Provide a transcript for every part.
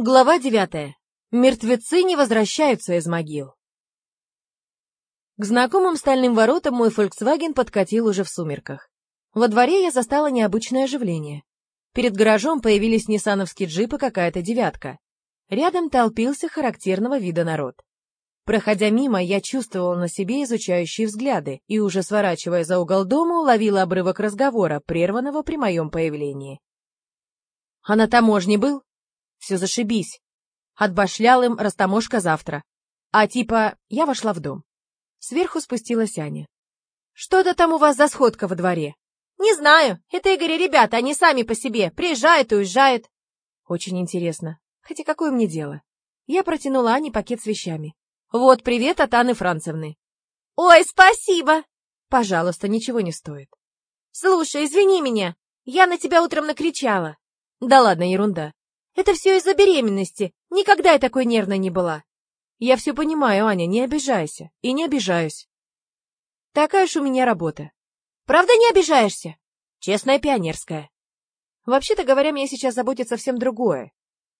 Глава девятая. Мертвецы не возвращаются из могил. К знакомым стальным воротам мой Volkswagen подкатил уже в сумерках. Во дворе я застала необычное оживление. Перед гаражом появились ниссановские джипы какая-то девятка. Рядом толпился характерного вида народ. Проходя мимо, я чувствовала на себе изучающие взгляды и, уже сворачивая за угол дома, уловила обрывок разговора, прерванного при моем появлении. «А на таможне был?» Все зашибись. Отбашлял им растаможка завтра. А типа, я вошла в дом. Сверху спустилась Аня. Что-то там у вас за сходка во дворе? Не знаю. Это Игорь и ребята, они сами по себе. Приезжают и уезжают. Очень интересно. Хотя какое мне дело? Я протянула Ане пакет с вещами. Вот привет от Анны Францевны. Ой, спасибо. Пожалуйста, ничего не стоит. Слушай, извини меня. Я на тебя утром накричала. Да ладно, ерунда. Это все из-за беременности. Никогда я такой нервной не была. Я все понимаю, Аня, не обижайся. И не обижаюсь. Такая уж у меня работа. Правда не обижаешься? Честная пионерская. Вообще-то говоря, меня сейчас заботит совсем другое.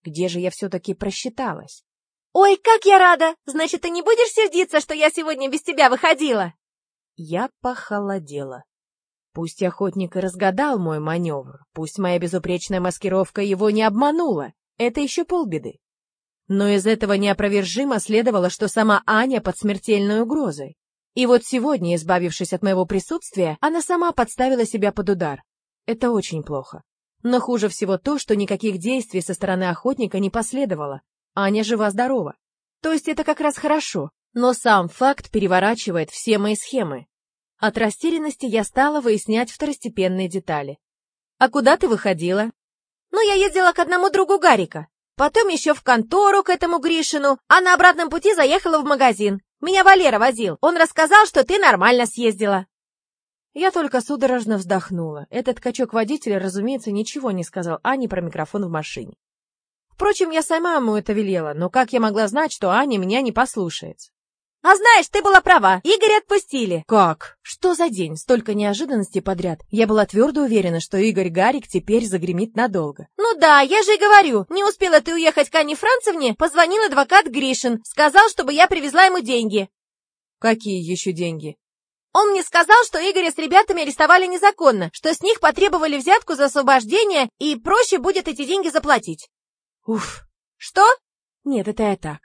Где же я все-таки просчиталась? Ой, как я рада! Значит, ты не будешь сердиться, что я сегодня без тебя выходила? Я похолодела. Пусть охотник и разгадал мой маневр, пусть моя безупречная маскировка его не обманула, это еще полбеды. Но из этого неопровержимо следовало, что сама Аня под смертельной угрозой. И вот сегодня, избавившись от моего присутствия, она сама подставила себя под удар. Это очень плохо. Но хуже всего то, что никаких действий со стороны охотника не последовало. Аня жива-здорова. То есть это как раз хорошо, но сам факт переворачивает все мои схемы. От растерянности я стала выяснять второстепенные детали. «А куда ты выходила?» «Ну, я ездила к одному другу Гарика. Потом еще в контору к этому Гришину, а на обратном пути заехала в магазин. Меня Валера возил. Он рассказал, что ты нормально съездила». Я только судорожно вздохнула. Этот качок-водитель, разумеется, ничего не сказал Ане про микрофон в машине. Впрочем, я сама ему это велела, но как я могла знать, что Аня меня не послушается? А знаешь, ты была права. Игоря отпустили. Как? Что за день? Столько неожиданностей подряд. Я была твердо уверена, что Игорь Гарик теперь загремит надолго. Ну да, я же и говорю. Не успела ты уехать к Анне Францевне, позвонил адвокат Гришин. Сказал, чтобы я привезла ему деньги. Какие еще деньги? Он мне сказал, что Игоря с ребятами арестовали незаконно, что с них потребовали взятку за освобождение, и проще будет эти деньги заплатить. Уф. Что? Нет, это я так.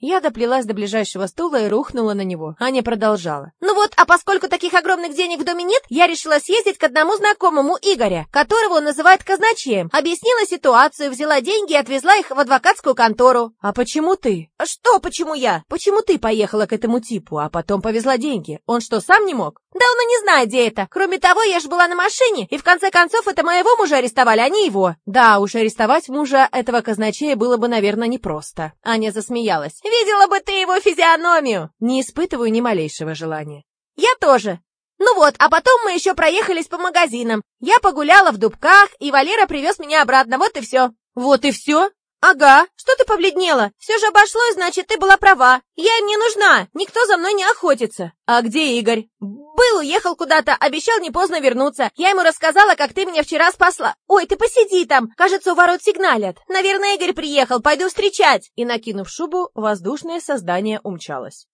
Я доплелась до ближайшего стула и рухнула на него. Аня продолжала. «Ну вот, а поскольку таких огромных денег в доме нет, я решила съездить к одному знакомому Игоря, которого он называет казначеем. Объяснила ситуацию, взяла деньги и отвезла их в адвокатскую контору». «А почему ты?» «Что почему я?» «Почему ты поехала к этому типу, а потом повезла деньги? Он что, сам не мог?» «Да он и не знает, где это. Кроме того, я же была на машине, и в конце концов это моего мужа арестовали, а не его». «Да уж, арестовать мужа этого казначея было бы, наверное, непросто». Аня засмеялась. Видела бы ты его физиономию!» Не испытываю ни малейшего желания. «Я тоже!» Ну вот, а потом мы еще проехались по магазинам. Я погуляла в Дубках, и Валера привез меня обратно, вот и все. Вот и все? Ага, что ты побледнела? Все же обошлось, значит, ты была права. Я им не нужна, никто за мной не охотится. А где Игорь? Был, уехал куда-то, обещал не поздно вернуться. Я ему рассказала, как ты меня вчера спасла. Ой, ты посиди там, кажется, у ворот сигналят. Наверное, Игорь приехал, пойду встречать. И, накинув шубу, воздушное создание умчалось.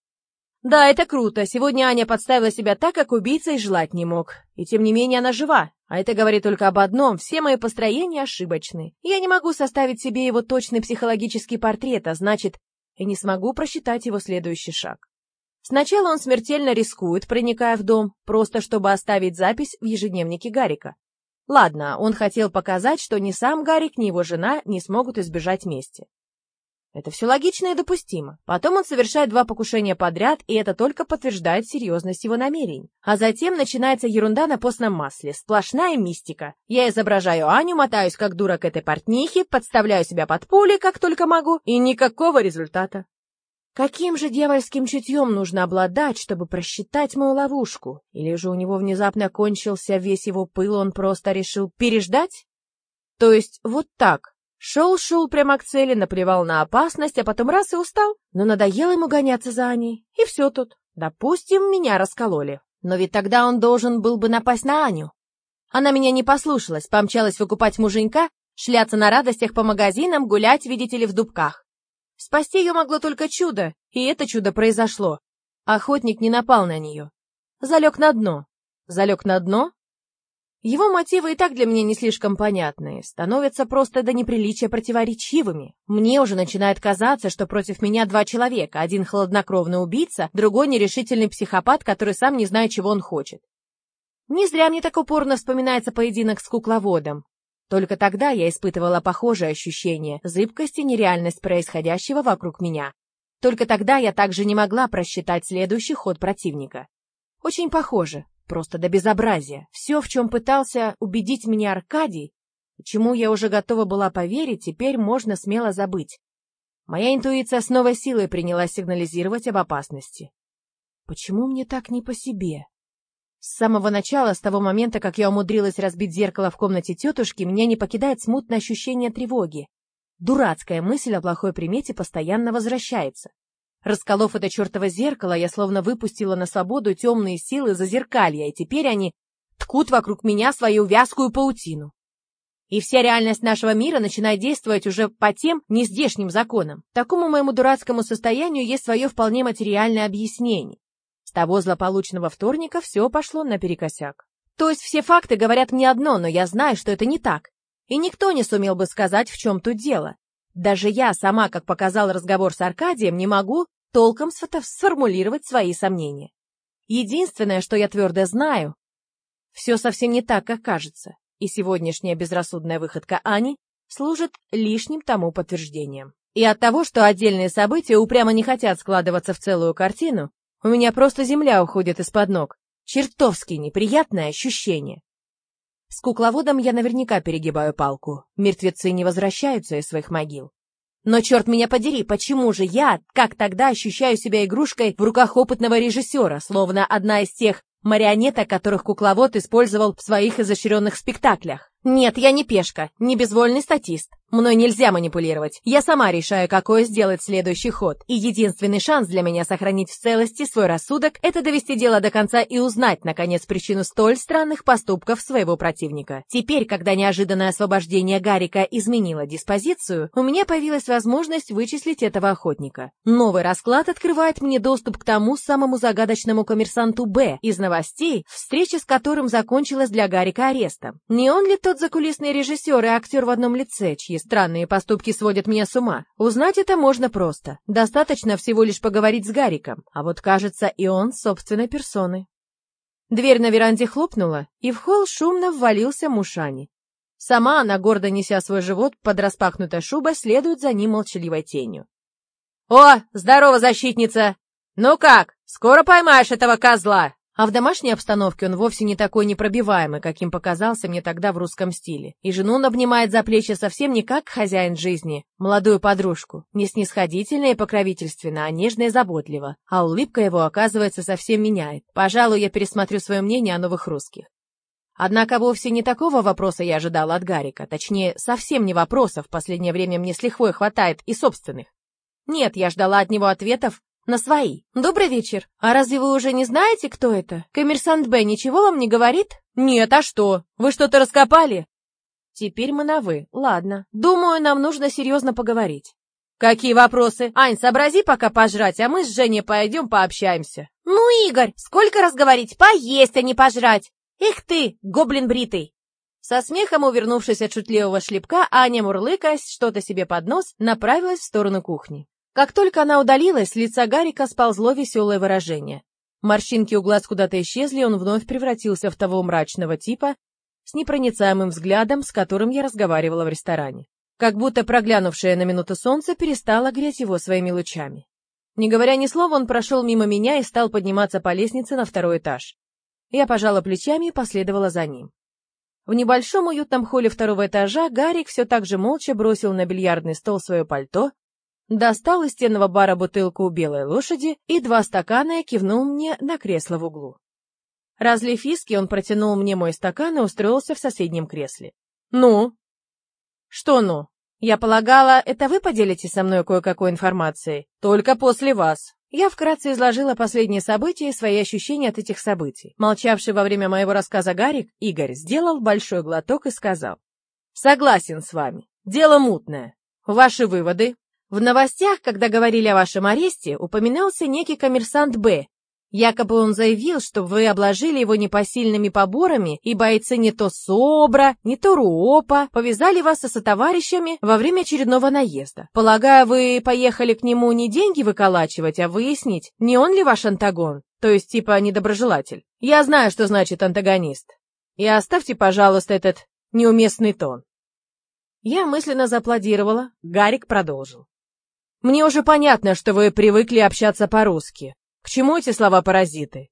Да, это круто. Сегодня Аня подставила себя так, как убийца и желать не мог. И тем не менее она жива. А это говорит только об одном. Все мои построения ошибочны. Я не могу составить себе его точный психологический портрет, а значит, и не смогу просчитать его следующий шаг. Сначала он смертельно рискует, проникая в дом, просто чтобы оставить запись в ежедневнике Гарика. Ладно, он хотел показать, что ни сам Гарик, ни его жена не смогут избежать мести. Это все логично и допустимо. Потом он совершает два покушения подряд, и это только подтверждает серьезность его намерений. А затем начинается ерунда на постном масле, сплошная мистика. Я изображаю Аню, мотаюсь как дура к этой портнихе, подставляю себя под пули, как только могу, и никакого результата. Каким же дьявольским чутьем нужно обладать, чтобы просчитать мою ловушку? Или же у него внезапно кончился весь его пыл, он просто решил переждать? То есть вот так, Шел-шел прямо к цели, наплевал на опасность, а потом раз и устал. Но надоело ему гоняться за Аней. И все тут. Допустим, меня раскололи. Но ведь тогда он должен был бы напасть на Аню. Она меня не послушалась, помчалась выкупать муженька, Шляться на радостях по магазинам, гулять, видите ли, в дубках. Спасти ее могло только чудо, и это чудо произошло. Охотник не напал на нее. Залег на дно. Залег на дно? Его мотивы и так для меня не слишком понятные, становятся просто до неприличия противоречивыми. Мне уже начинает казаться, что против меня два человека, один хладнокровный убийца, другой нерешительный психопат, который сам не знает, чего он хочет. Не зря мне так упорно вспоминается поединок с кукловодом. Только тогда я испытывала похожее ощущение зыбкости и нереальность происходящего вокруг меня. Только тогда я также не могла просчитать следующий ход противника. Очень похоже, просто до безобразия. Все, в чем пытался убедить меня Аркадий, чему я уже готова была поверить, теперь можно смело забыть. Моя интуиция с новой силой принялась сигнализировать об опасности. Почему мне так не по себе? С самого начала, с того момента, как я умудрилась разбить зеркало в комнате тетушки, меня не покидает смутное ощущение тревоги. Дурацкая мысль о плохой примете постоянно возвращается. Расколов это чертово зеркало, я словно выпустила на свободу темные силы зазеркалья, и теперь они ткут вокруг меня свою вязкую паутину. И вся реальность нашего мира начинает действовать уже по тем нездешним законам. Такому моему дурацкому состоянию есть свое вполне материальное объяснение того злополучного вторника все пошло наперекосяк. То есть все факты говорят мне одно, но я знаю, что это не так. И никто не сумел бы сказать, в чем тут дело. Даже я сама, как показал разговор с Аркадием, не могу толком сформулировать свои сомнения. Единственное, что я твердо знаю, все совсем не так, как кажется, и сегодняшняя безрассудная выходка Ани служит лишним тому подтверждением. И от того, что отдельные события упрямо не хотят складываться в целую картину, у меня просто земля уходит из-под ног. Чертовски неприятное ощущение. С кукловодом я наверняка перегибаю палку. Мертвецы не возвращаются из своих могил. Но черт меня подери, почему же я, как тогда, ощущаю себя игрушкой в руках опытного режиссера, словно одна из тех марионеток, которых кукловод использовал в своих изощренных спектаклях? Нет, я не пешка, не безвольный статист. Мной нельзя манипулировать. Я сама решаю, какой сделать следующий ход. И единственный шанс для меня сохранить в целости свой рассудок – это довести дело до конца и узнать, наконец, причину столь странных поступков своего противника. Теперь, когда неожиданное освобождение Гарика изменило диспозицию, у меня появилась возможность вычислить этого охотника. Новый расклад открывает мне доступ к тому самому загадочному коммерсанту Б из новостей, встреча с которым закончилась для Гарика арестом. Не он ли тот закулисный режиссер и актер в одном лице, чьи странные поступки сводят меня с ума. Узнать это можно просто. Достаточно всего лишь поговорить с Гариком, а вот, кажется, и он собственной персоной. Дверь на веранде хлопнула, и в холл шумно ввалился Мушани. Сама она, гордо неся свой живот под распахнутой шубой, следует за ним молчаливой тенью. «О, здорово, защитница! Ну как, скоро поймаешь этого козла?» А в домашней обстановке он вовсе не такой непробиваемый, каким показался мне тогда в русском стиле. И жену он обнимает за плечи совсем не как хозяин жизни, молодую подружку, не снисходительно и покровительственно, а нежно и заботливо. А улыбка его, оказывается, совсем меняет. Пожалуй, я пересмотрю свое мнение о новых русских. Однако вовсе не такого вопроса я ожидала от Гарика, точнее, совсем не вопросов, в последнее время мне с лихвой хватает и собственных. Нет, я ждала от него ответов на свои. Добрый вечер. А разве вы уже не знаете, кто это? Коммерсант Б ничего вам не говорит? Нет, а что? Вы что-то раскопали? Теперь мы на «вы». Ладно. Думаю, нам нужно серьезно поговорить. Какие вопросы? Ань, сообрази пока пожрать, а мы с Женей пойдем пообщаемся. Ну, Игорь, сколько раз говорить, поесть, а не пожрать. Эх ты, гоблин бритый. Со смехом увернувшись от шутливого шлепка, Аня, мурлыкаясь что-то себе под нос, направилась в сторону кухни. Как только она удалилась, с лица Гарика сползло веселое выражение. Морщинки у глаз куда-то исчезли, он вновь превратился в того мрачного типа с непроницаемым взглядом, с которым я разговаривала в ресторане. Как будто проглянувшее на минуту солнце перестало греть его своими лучами. Не говоря ни слова, он прошел мимо меня и стал подниматься по лестнице на второй этаж. Я пожала плечами и последовала за ним. В небольшом уютном холле второго этажа Гарик все так же молча бросил на бильярдный стол свое пальто, достал из стенного бара бутылку белой лошади и два стакана и кивнул мне на кресло в углу. Разлив виски, он протянул мне мой стакан и устроился в соседнем кресле. «Ну?» «Что «ну»?» «Я полагала, это вы поделитесь со мной кое-какой информацией? Только после вас». Я вкратце изложила последние события и свои ощущения от этих событий. Молчавший во время моего рассказа Гарик, Игорь, сделал большой глоток и сказал. Согласен с вами. Дело мутное. Ваши выводы? В новостях, когда говорили о вашем аресте, упоминался некий коммерсант Б. Якобы он заявил, что вы обложили его непосильными поборами, и бойцы не то СОБРа, не то РУОПа повязали вас со сотоварищами во время очередного наезда. Полагаю, вы поехали к нему не деньги выколачивать, а выяснить, не он ли ваш антагон, то есть типа недоброжелатель. Я знаю, что значит антагонист. И оставьте, пожалуйста, этот неуместный тон. Я мысленно зааплодировала, Гарик продолжил. Мне уже понятно, что вы привыкли общаться по-русски. К чему эти слова-паразиты?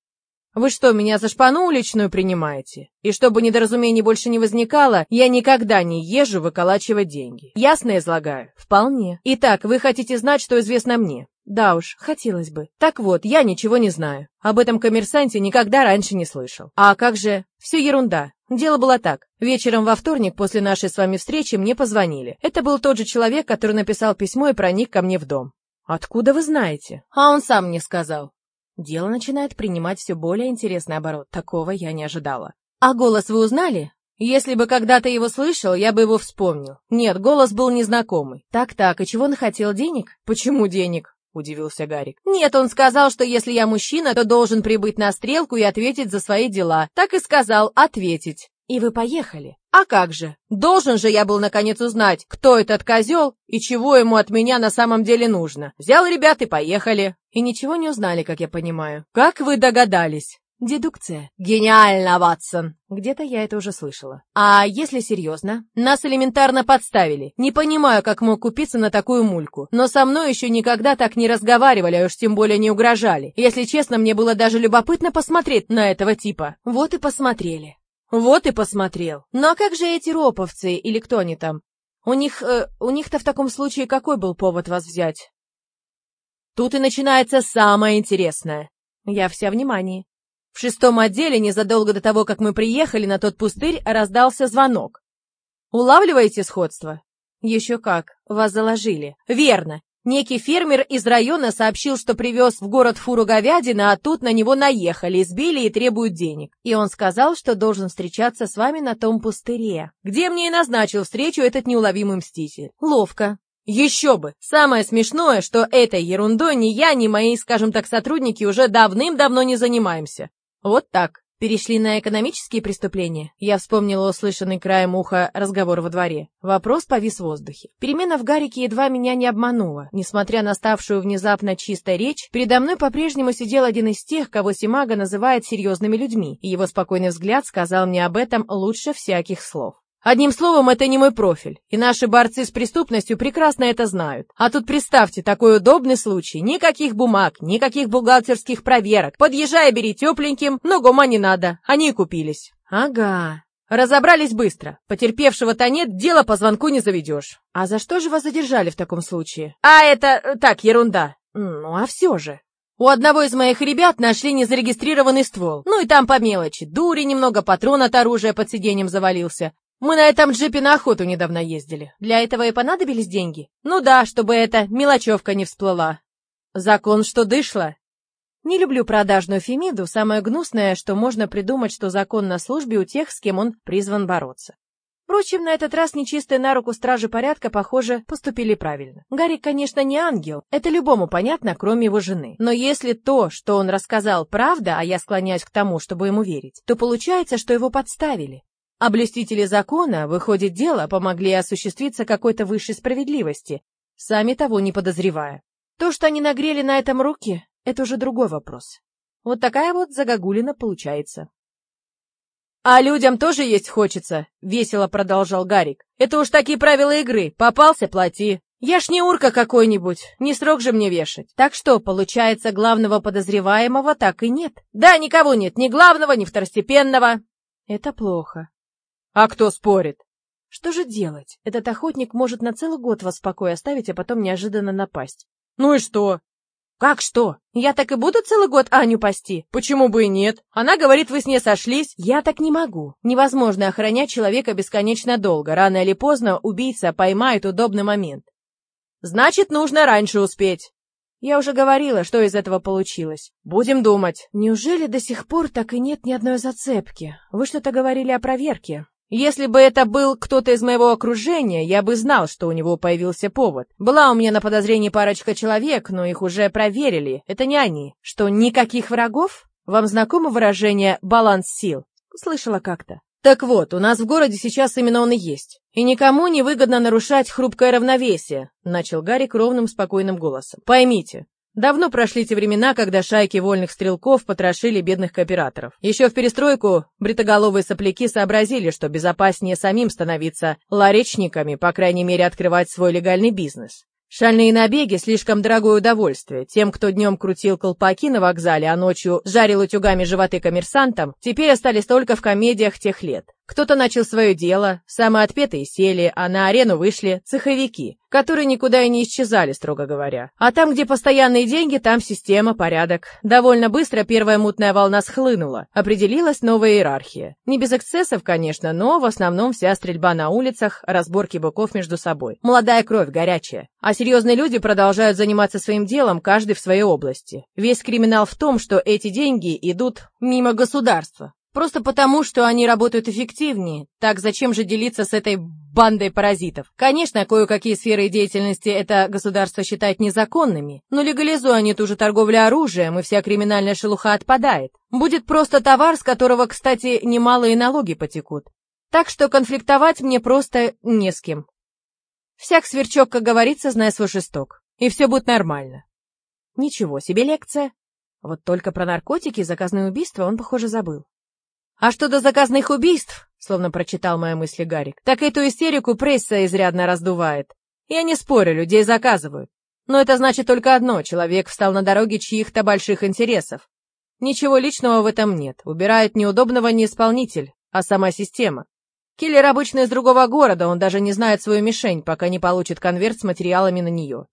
Вы что, меня за шпану уличную принимаете? И чтобы недоразумений больше не возникало, я никогда не езжу выколачивать деньги. Ясно излагаю? Вполне. Итак, вы хотите знать, что известно мне? Да уж, хотелось бы. Так вот, я ничего не знаю. Об этом коммерсанте никогда раньше не слышал. А как же? Все ерунда. Дело было так. Вечером во вторник после нашей с вами встречи мне позвонили. Это был тот же человек, который написал письмо и проник ко мне в дом. Откуда вы знаете? А он сам мне сказал. Дело начинает принимать все более интересный оборот. Такого я не ожидала. А голос вы узнали? Если бы когда-то его слышал, я бы его вспомнил. Нет, голос был незнакомый. Так-так, и чего он хотел денег? Почему денег? — удивился Гарик. «Нет, он сказал, что если я мужчина, то должен прибыть на стрелку и ответить за свои дела. Так и сказал, ответить. И вы поехали. А как же? Должен же я был наконец узнать, кто этот козел и чего ему от меня на самом деле нужно. Взял ребят и поехали. И ничего не узнали, как я понимаю. Как вы догадались? Дедукция. Гениально, Ватсон. Где-то я это уже слышала. А если серьезно? Нас элементарно подставили. Не понимаю, как мог купиться на такую мульку. Но со мной еще никогда так не разговаривали, а уж тем более не угрожали. Если честно, мне было даже любопытно посмотреть на этого типа. Вот и посмотрели. Вот и посмотрел. Ну а как же эти роповцы, или кто они там? У них, э, у них-то в таком случае какой был повод вас взять? Тут и начинается самое интересное. Я вся внимание. В шестом отделе, незадолго до того, как мы приехали на тот пустырь, раздался звонок. Улавливаете сходство? Еще как, вас заложили. Верно. Некий фермер из района сообщил, что привез в город фуру говядины, а тут на него наехали, избили и требуют денег. И он сказал, что должен встречаться с вами на том пустыре, где мне и назначил встречу этот неуловимый мститель. Ловко. Еще бы! Самое смешное, что этой ерундой ни я, ни мои, скажем так, сотрудники уже давным-давно не занимаемся. Вот так. Перешли на экономические преступления. Я вспомнила услышанный краем уха разговор во дворе. Вопрос повис в воздухе. Перемена в Гарике едва меня не обманула. Несмотря на ставшую внезапно чистой речь, передо мной по-прежнему сидел один из тех, кого Симага называет серьезными людьми, и его спокойный взгляд сказал мне об этом лучше всяких слов. Одним словом, это не мой профиль, и наши борцы с преступностью прекрасно это знают. А тут представьте, такой удобный случай. Никаких бумаг, никаких бухгалтерских проверок. Подъезжая, бери тепленьким, но гома не надо. Они и купились. Ага. Разобрались быстро. Потерпевшего-то нет, дело по звонку не заведешь. А за что же вас задержали в таком случае? А это... Э, так, ерунда. Ну, а все же. У одного из моих ребят нашли незарегистрированный ствол. Ну и там по мелочи. Дури немного, патрон от оружия под сиденьем завалился. Мы на этом джипе на охоту недавно ездили. Для этого и понадобились деньги? Ну да, чтобы эта мелочевка не всплыла. Закон, что дышло. Не люблю продажную Фемиду, самое гнусное, что можно придумать, что закон на службе у тех, с кем он призван бороться. Впрочем, на этот раз нечистые на руку стражи порядка, похоже, поступили правильно. Гарик, конечно, не ангел, это любому понятно, кроме его жены. Но если то, что он рассказал, правда, а я склоняюсь к тому, чтобы ему верить, то получается, что его подставили. А блюстители закона, выходит, дело помогли осуществиться какой-то высшей справедливости, сами того не подозревая. То, что они нагрели на этом руки, это уже другой вопрос. Вот такая вот загогулина получается. «А людям тоже есть хочется», — весело продолжал Гарик. «Это уж такие правила игры. Попался — плати. Я ж не урка какой-нибудь, не срок же мне вешать. Так что, получается, главного подозреваемого так и нет. Да, никого нет, ни главного, ни второстепенного. Это плохо. А кто спорит? Что же делать? Этот охотник может на целый год вас в покое оставить, а потом неожиданно напасть. Ну и что? Как что? Я так и буду целый год Аню пасти? Почему бы и нет? Она говорит, вы с ней сошлись. Я так не могу. Невозможно охранять человека бесконечно долго. Рано или поздно убийца поймает удобный момент. Значит, нужно раньше успеть. Я уже говорила, что из этого получилось. Будем думать. Неужели до сих пор так и нет ни одной зацепки? Вы что-то говорили о проверке. Если бы это был кто-то из моего окружения, я бы знал, что у него появился повод. Была у меня на подозрении парочка человек, но их уже проверили. Это не они. Что, никаких врагов? Вам знакомо выражение «баланс сил»? Слышала как-то. Так вот, у нас в городе сейчас именно он и есть. И никому не выгодно нарушать хрупкое равновесие, начал Гарик ровным спокойным голосом. Поймите, Давно прошли те времена, когда шайки вольных стрелков потрошили бедных кооператоров. Еще в перестройку бритоголовые сопляки сообразили, что безопаснее самим становиться ларечниками, по крайней мере, открывать свой легальный бизнес. Шальные набеги – слишком дорогое удовольствие. Тем, кто днем крутил колпаки на вокзале, а ночью жарил утюгами животы коммерсантам, теперь остались только в комедиях тех лет. Кто-то начал свое дело, самые отпетые сели, а на арену вышли цеховики, которые никуда и не исчезали, строго говоря. А там, где постоянные деньги, там система, порядок. Довольно быстро первая мутная волна схлынула, определилась новая иерархия. Не без эксцессов, конечно, но в основном вся стрельба на улицах, разборки быков между собой. Молодая кровь, горячая. А серьезные люди продолжают заниматься своим делом, каждый в своей области. Весь криминал в том, что эти деньги идут мимо государства. Просто потому, что они работают эффективнее. Так зачем же делиться с этой бандой паразитов? Конечно, кое-какие сферы деятельности это государство считает незаконными, но легализуя они ту же торговлю оружием, и вся криминальная шелуха отпадает. Будет просто товар, с которого, кстати, немалые налоги потекут. Так что конфликтовать мне просто не с кем. Всяк сверчок, как говорится, зная свой шесток. И все будет нормально. Ничего себе лекция. Вот только про наркотики и заказные убийства он, похоже, забыл. А что до заказных убийств, словно прочитал мои мысли Гарик, так эту истерику пресса изрядно раздувает. Я не спорю, людей заказывают. Но это значит только одно, человек встал на дороге чьих-то больших интересов. Ничего личного в этом нет, убирает неудобного не исполнитель, а сама система. Киллер обычно из другого города, он даже не знает свою мишень, пока не получит конверт с материалами на нее.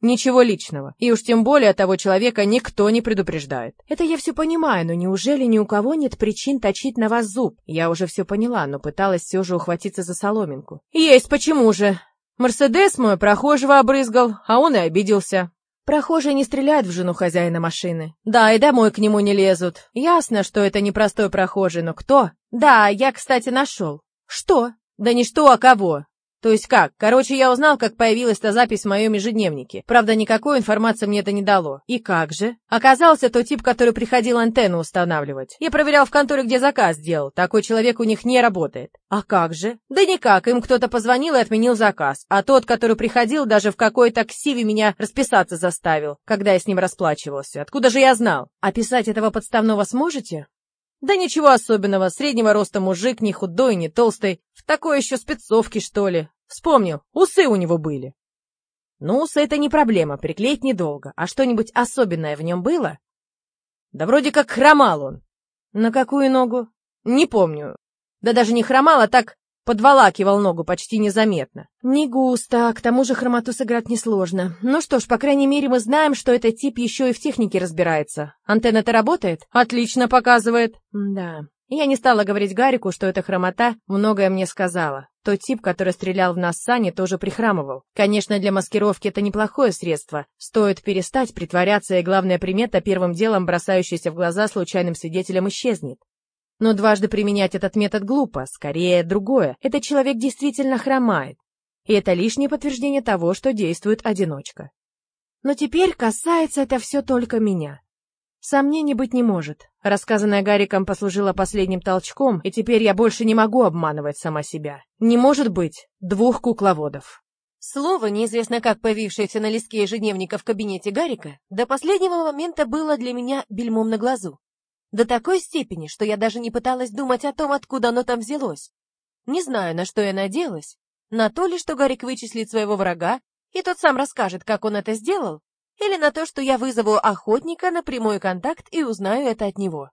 Ничего личного. И уж тем более того человека никто не предупреждает. Это я все понимаю, но неужели ни у кого нет причин точить на вас зуб? Я уже все поняла, но пыталась все же ухватиться за соломинку. Есть, почему же? Мерседес мой прохожего обрызгал, а он и обиделся. Прохожие не стреляют в жену хозяина машины. Да, и домой к нему не лезут. Ясно, что это не простой прохожий, но кто? Да, я, кстати, нашел. Что? Да не что, а кого. То есть как? Короче, я узнал, как появилась та запись в моем ежедневнике. Правда, никакой информации мне это не дало. И как же? Оказался тот тип, который приходил антенну устанавливать. Я проверял в конторе, где заказ делал. Такой человек у них не работает. А как же? Да никак, им кто-то позвонил и отменил заказ. А тот, который приходил, даже в какой-то ксиве меня расписаться заставил, когда я с ним расплачивался. Откуда же я знал? Описать этого подставного сможете? Да ничего особенного, среднего роста мужик, не худой, не толстый, в такой еще спецовке, что ли. Вспомнил, усы у него были. Ну, усы это не проблема, приклеить недолго. А что-нибудь особенное в нем было? Да вроде как хромал он. На какую ногу? Не помню. Да даже не хромал, а так Подволакивал ногу почти незаметно. Не густо, к тому же хромоту сыграть несложно. Ну что ж, по крайней мере, мы знаем, что этот тип еще и в технике разбирается. Антенна-то работает? Отлично показывает. Да. Я не стала говорить Гарику, что эта хромота многое мне сказала. Тот тип, который стрелял в нас с Саней, тоже прихрамывал. Конечно, для маскировки это неплохое средство. Стоит перестать притворяться, и главная примета, первым делом бросающаяся в глаза случайным свидетелям, исчезнет. Но дважды применять этот метод глупо, скорее другое. Этот человек действительно хромает. И это лишнее подтверждение того, что действует одиночка. Но теперь касается это все только меня. Сомнений быть не может. Рассказанное Гариком послужило последним толчком, и теперь я больше не могу обманывать сама себя. Не может быть двух кукловодов. Слово, неизвестно как появившееся на листке ежедневника в кабинете Гарика, до последнего момента было для меня бельмом на глазу. До такой степени, что я даже не пыталась думать о том, откуда оно там взялось. Не знаю, на что я надеялась. На то ли, что Гарик вычислит своего врага, и тот сам расскажет, как он это сделал, или на то, что я вызову охотника на прямой контакт и узнаю это от него.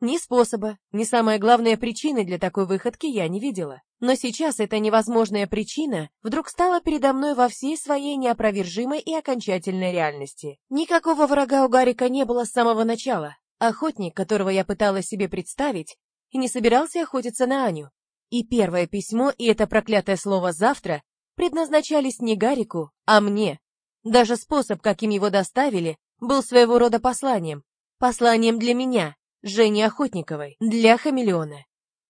Ни способа, ни самая главная причины для такой выходки я не видела. Но сейчас эта невозможная причина вдруг стала передо мной во всей своей неопровержимой и окончательной реальности. Никакого врага у Гарика не было с самого начала. Охотник, которого я пыталась себе представить, и не собирался охотиться на Аню. И первое письмо, и это проклятое слово «завтра» предназначались не Гарику, а мне. Даже способ, каким его доставили, был своего рода посланием. Посланием для меня, Жени Охотниковой, для хамелеона.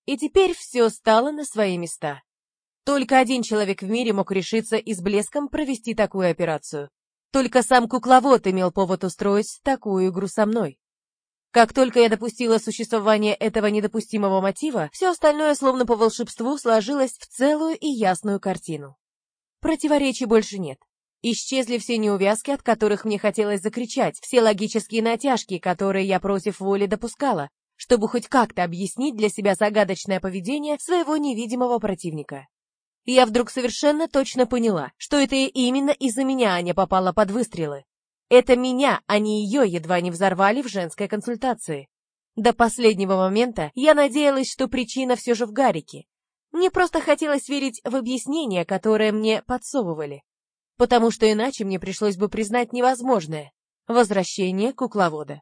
И теперь все стало на свои места. Только один человек в мире мог решиться и с блеском провести такую операцию. Только сам кукловод имел повод устроить такую игру со мной. Как только я допустила существование этого недопустимого мотива, все остальное словно по волшебству сложилось в целую и ясную картину. Противоречий больше нет. Исчезли все неувязки, от которых мне хотелось закричать, все логические натяжки, которые я против воли допускала, чтобы хоть как-то объяснить для себя загадочное поведение своего невидимого противника. Я вдруг совершенно точно поняла, что это именно из-за меня Аня попала под выстрелы. Это меня, а не ее, едва не взорвали в женской консультации. До последнего момента я надеялась, что причина все же в Гарике. Мне просто хотелось верить в объяснения, которые мне подсовывали. Потому что иначе мне пришлось бы признать невозможное — возвращение кукловода.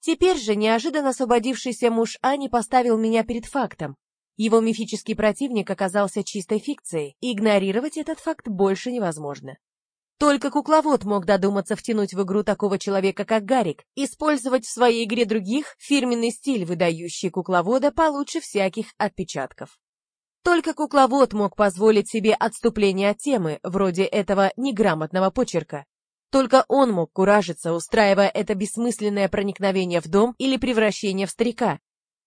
Теперь же неожиданно освободившийся муж Ани поставил меня перед фактом. Его мифический противник оказался чистой фикцией, и игнорировать этот факт больше невозможно. Только кукловод мог додуматься втянуть в игру такого человека, как Гарик, использовать в своей игре других фирменный стиль, выдающий кукловода получше всяких отпечатков. Только кукловод мог позволить себе отступление от темы, вроде этого неграмотного почерка. Только он мог куражиться, устраивая это бессмысленное проникновение в дом или превращение в старика,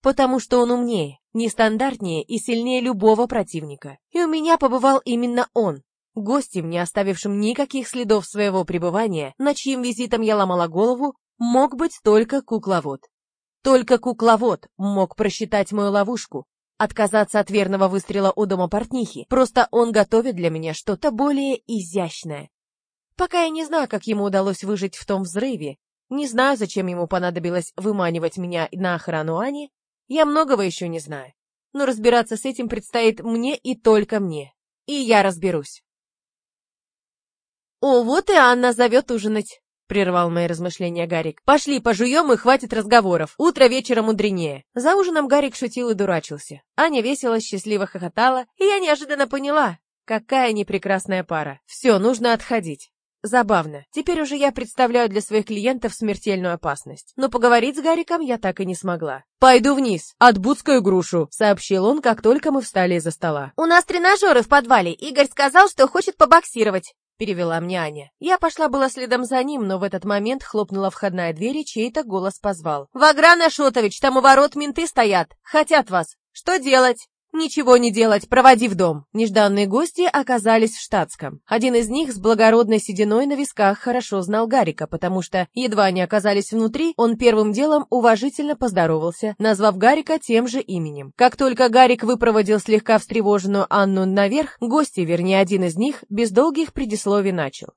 потому что он умнее, нестандартнее и сильнее любого противника. И у меня побывал именно он, гостем, не оставившим никаких следов своего пребывания, на чьим визитом я ломала голову, мог быть только кукловод. Только кукловод мог просчитать мою ловушку, отказаться от верного выстрела у дома портнихи, просто он готовит для меня что-то более изящное. Пока я не знаю, как ему удалось выжить в том взрыве, не знаю, зачем ему понадобилось выманивать меня на охрану Ани, я многого еще не знаю. Но разбираться с этим предстоит мне и только мне. И я разберусь. «О, вот и Анна зовет ужинать», — прервал мои размышления Гарик. «Пошли, пожуем и хватит разговоров. Утро вечера мудренее». За ужином Гарик шутил и дурачился. Аня весело, счастливо хохотала, и я неожиданно поняла, какая непрекрасная пара. Все, нужно отходить. Забавно. Теперь уже я представляю для своих клиентов смертельную опасность. Но поговорить с Гариком я так и не смогла. «Пойду вниз, отбудскую грушу», — сообщил он, как только мы встали из-за стола. «У нас тренажеры в подвале. Игорь сказал, что хочет побоксировать». — перевела мне Аня. Я пошла была следом за ним, но в этот момент хлопнула входная дверь, и чей-то голос позвал. «Вагран Ашотович, там у ворот менты стоят. Хотят вас. Что делать?» «Ничего не делать, проводи в дом». Нежданные гости оказались в штатском. Один из них с благородной сединой на висках хорошо знал Гарика, потому что, едва они оказались внутри, он первым делом уважительно поздоровался, назвав Гарика тем же именем. Как только Гарик выпроводил слегка встревоженную Анну наверх, гости, вернее один из них, без долгих предисловий начал.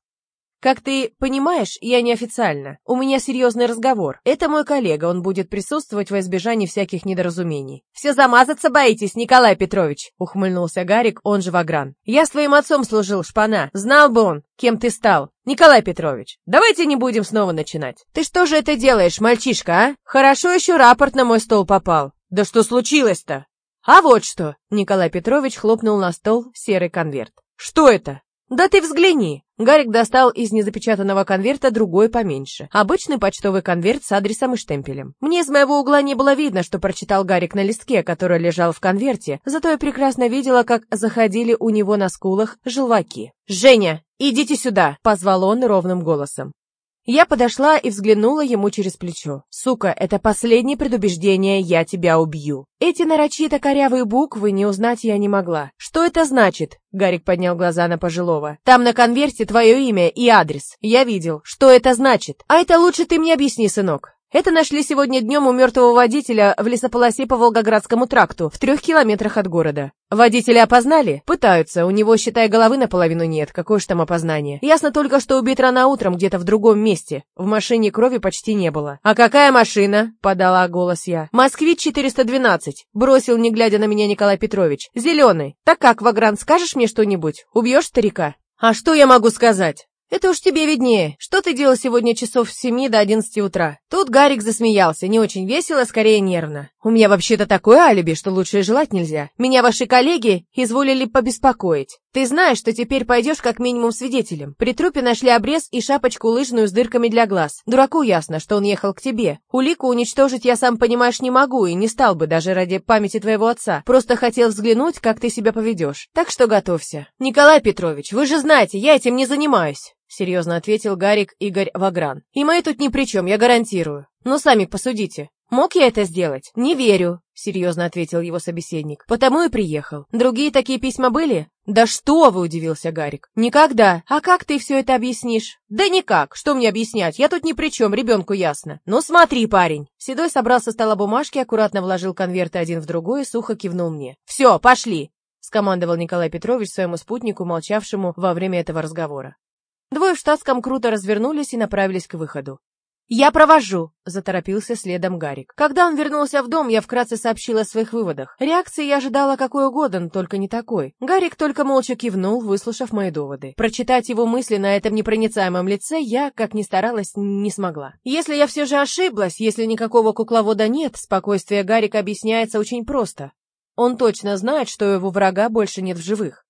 Как ты понимаешь, я неофициально. У меня серьезный разговор. Это мой коллега, он будет присутствовать во избежание всяких недоразумений. Все замазаться боитесь, Николай Петрович, ухмыльнулся Гарик, он же Вагран. Я с твоим отцом служил, шпана. Знал бы он, кем ты стал. Николай Петрович, давайте не будем снова начинать. Ты что же это делаешь, мальчишка, а? Хорошо еще рапорт на мой стол попал. Да что случилось-то? А вот что. Николай Петрович хлопнул на стол серый конверт. Что это? «Да ты взгляни!» Гарик достал из незапечатанного конверта другой поменьше. Обычный почтовый конверт с адресом и штемпелем. Мне из моего угла не было видно, что прочитал Гарик на листке, который лежал в конверте, зато я прекрасно видела, как заходили у него на скулах желваки. «Женя, идите сюда!» — позвал он ровным голосом. Я подошла и взглянула ему через плечо. «Сука, это последнее предубеждение, я тебя убью». Эти нарочито корявые буквы не узнать я не могла. «Что это значит?» Гарик поднял глаза на пожилого. «Там на конверте твое имя и адрес. Я видел. Что это значит? А это лучше ты мне объясни, сынок. Это нашли сегодня днем у мертвого водителя в лесополосе по Волгоградскому тракту, в трех километрах от города. Водителя опознали? Пытаются, у него, считай, головы наполовину нет, какое ж там опознание. Ясно только, что убит рано утром где-то в другом месте. В машине крови почти не было. «А какая машина?» — подала голос я. «Москвич-412», — бросил, не глядя на меня Николай Петрович. «Зеленый. Так как, Вагран, скажешь мне что-нибудь? Убьешь старика?» «А что я могу сказать?» «Это уж тебе виднее. Что ты делал сегодня часов с семи до одиннадцати утра?» Тут Гарик засмеялся, не очень весело, скорее нервно. «У меня вообще-то такое алиби, что лучше желать нельзя. Меня ваши коллеги изволили побеспокоить. Ты знаешь, что теперь пойдешь как минимум свидетелем. При трупе нашли обрез и шапочку лыжную с дырками для глаз. Дураку ясно, что он ехал к тебе. Улику уничтожить я сам понимаешь не могу и не стал бы даже ради памяти твоего отца. Просто хотел взглянуть, как ты себя поведешь. Так что готовься. Николай Петрович, вы же знаете, я этим не занимаюсь. Серьезно ответил Гарик Игорь Вагран. И мои тут ни при чем, я гарантирую. Но сами посудите. Мог я это сделать? Не верю, серьезно ответил его собеседник. Потому и приехал. Другие такие письма были? Да что вы, удивился Гарик. Никогда. А как ты все это объяснишь? Да никак. Что мне объяснять? Я тут ни при чем, ребенку ясно. Ну смотри, парень. Седой собрал со стола бумажки, аккуратно вложил конверты один в другой и сухо кивнул мне. Все, пошли, скомандовал Николай Петрович своему спутнику, молчавшему во время этого разговора. Двое в штатском круто развернулись и направились к выходу. «Я провожу!» — заторопился следом Гарик. Когда он вернулся в дом, я вкратце сообщила о своих выводах. Реакции я ожидала какой угодно, только не такой. Гарик только молча кивнул, выслушав мои доводы. Прочитать его мысли на этом непроницаемом лице я, как ни старалась, не смогла. Если я все же ошиблась, если никакого кукловода нет, спокойствие Гарика объясняется очень просто. Он точно знает, что его врага больше нет в живых.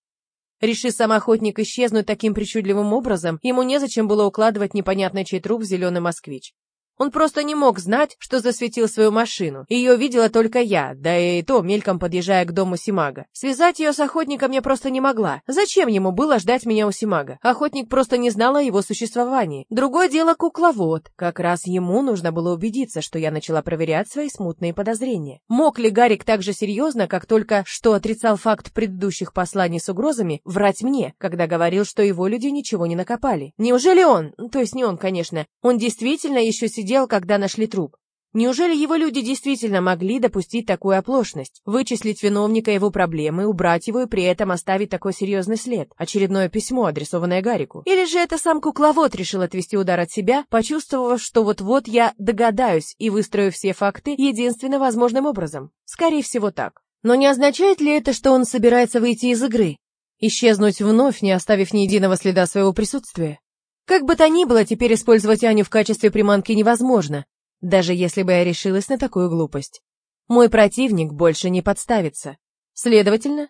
Решив сам охотник исчезнуть таким причудливым образом, ему незачем было укладывать непонятный чей труп в зеленый москвич. Он просто не мог знать, что засветил свою машину. Ее видела только я, да и то мельком подъезжая к дому Симага. Связать ее с охотником я просто не могла. Зачем ему было ждать меня у Симага? Охотник просто не знал о его существовании. Другое дело кукловод. Как раз ему нужно было убедиться, что я начала проверять свои смутные подозрения. Мог ли Гарик так же серьезно, как только что отрицал факт предыдущих посланий с угрозами, врать мне, когда говорил, что его люди ничего не накопали? Неужели он, то есть не он, конечно, он действительно еще сидел сидел, когда нашли труп. Неужели его люди действительно могли допустить такую оплошность, вычислить виновника его проблемы, убрать его и при этом оставить такой серьезный след? Очередное письмо, адресованное Гарику. Или же это сам кукловод решил отвести удар от себя, почувствовав, что вот-вот я догадаюсь и выстрою все факты единственно возможным образом? Скорее всего так. Но не означает ли это, что он собирается выйти из игры? Исчезнуть вновь, не оставив ни единого следа своего присутствия? Как бы то ни было, теперь использовать Аню в качестве приманки невозможно, даже если бы я решилась на такую глупость. Мой противник больше не подставится. Следовательно?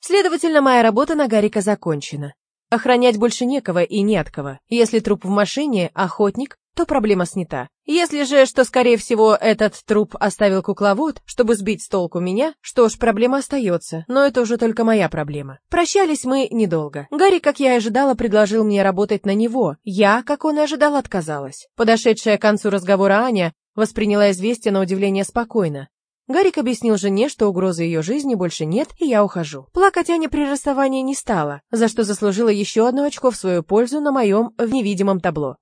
Следовательно, моя работа на Гарика закончена. Охранять больше некого и не от кого. Если труп в машине, охотник, то проблема снята. Если же, что скорее всего этот труп оставил кукловод, чтобы сбить с толку меня, что ж, проблема остается, но это уже только моя проблема. Прощались мы недолго. Гарри, как я и ожидала, предложил мне работать на него. Я, как он и ожидал, отказалась. Подошедшая к концу разговора Аня восприняла известие на удивление спокойно. Гарик объяснил жене, что угрозы ее жизни больше нет, и я ухожу. Плакать Аня при расставании не стала, за что заслужила еще одно очко в свою пользу на моем в невидимом табло.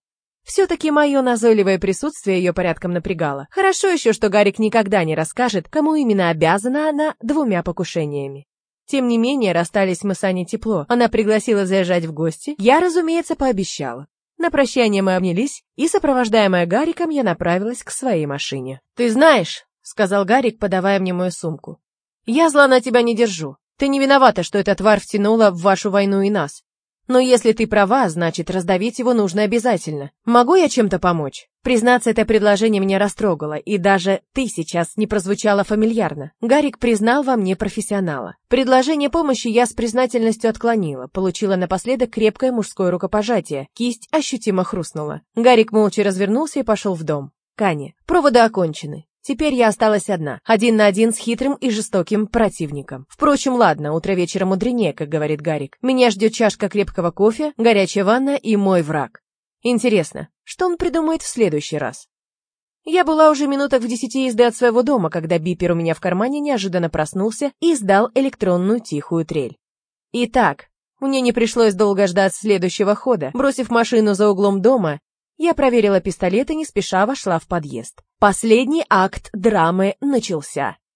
Все-таки мое назойливое присутствие ее порядком напрягало. Хорошо еще, что Гарик никогда не расскажет, кому именно обязана она двумя покушениями. Тем не менее, расстались мы с Аней тепло. Она пригласила заезжать в гости. Я, разумеется, пообещала. На прощание мы обнялись, и, сопровождаемая Гариком, я направилась к своей машине. «Ты знаешь», — сказал Гарик, подавая мне мою сумку, — «я зла на тебя не держу. Ты не виновата, что эта тварь втянула в вашу войну и нас. Но если ты права, значит, раздавить его нужно обязательно. Могу я чем-то помочь? Признаться, это предложение меня растрогало, и даже «ты» сейчас не прозвучало фамильярно. Гарик признал во мне профессионала. Предложение помощи я с признательностью отклонила, получила напоследок крепкое мужское рукопожатие, кисть ощутимо хрустнула. Гарик молча развернулся и пошел в дом. Кане, проводы окончены. Теперь я осталась одна, один на один с хитрым и жестоким противником. Впрочем, ладно, утро вечера мудренее, как говорит Гарик. Меня ждет чашка крепкого кофе, горячая ванна и мой враг. Интересно, что он придумает в следующий раз? Я была уже минутах в десяти езды от своего дома, когда бипер у меня в кармане неожиданно проснулся и издал электронную тихую трель. Итак, мне не пришлось долго ждать следующего хода. Бросив машину за углом дома, я проверила пистолет и не спеша вошла в подъезд. Последний акт драмы начался.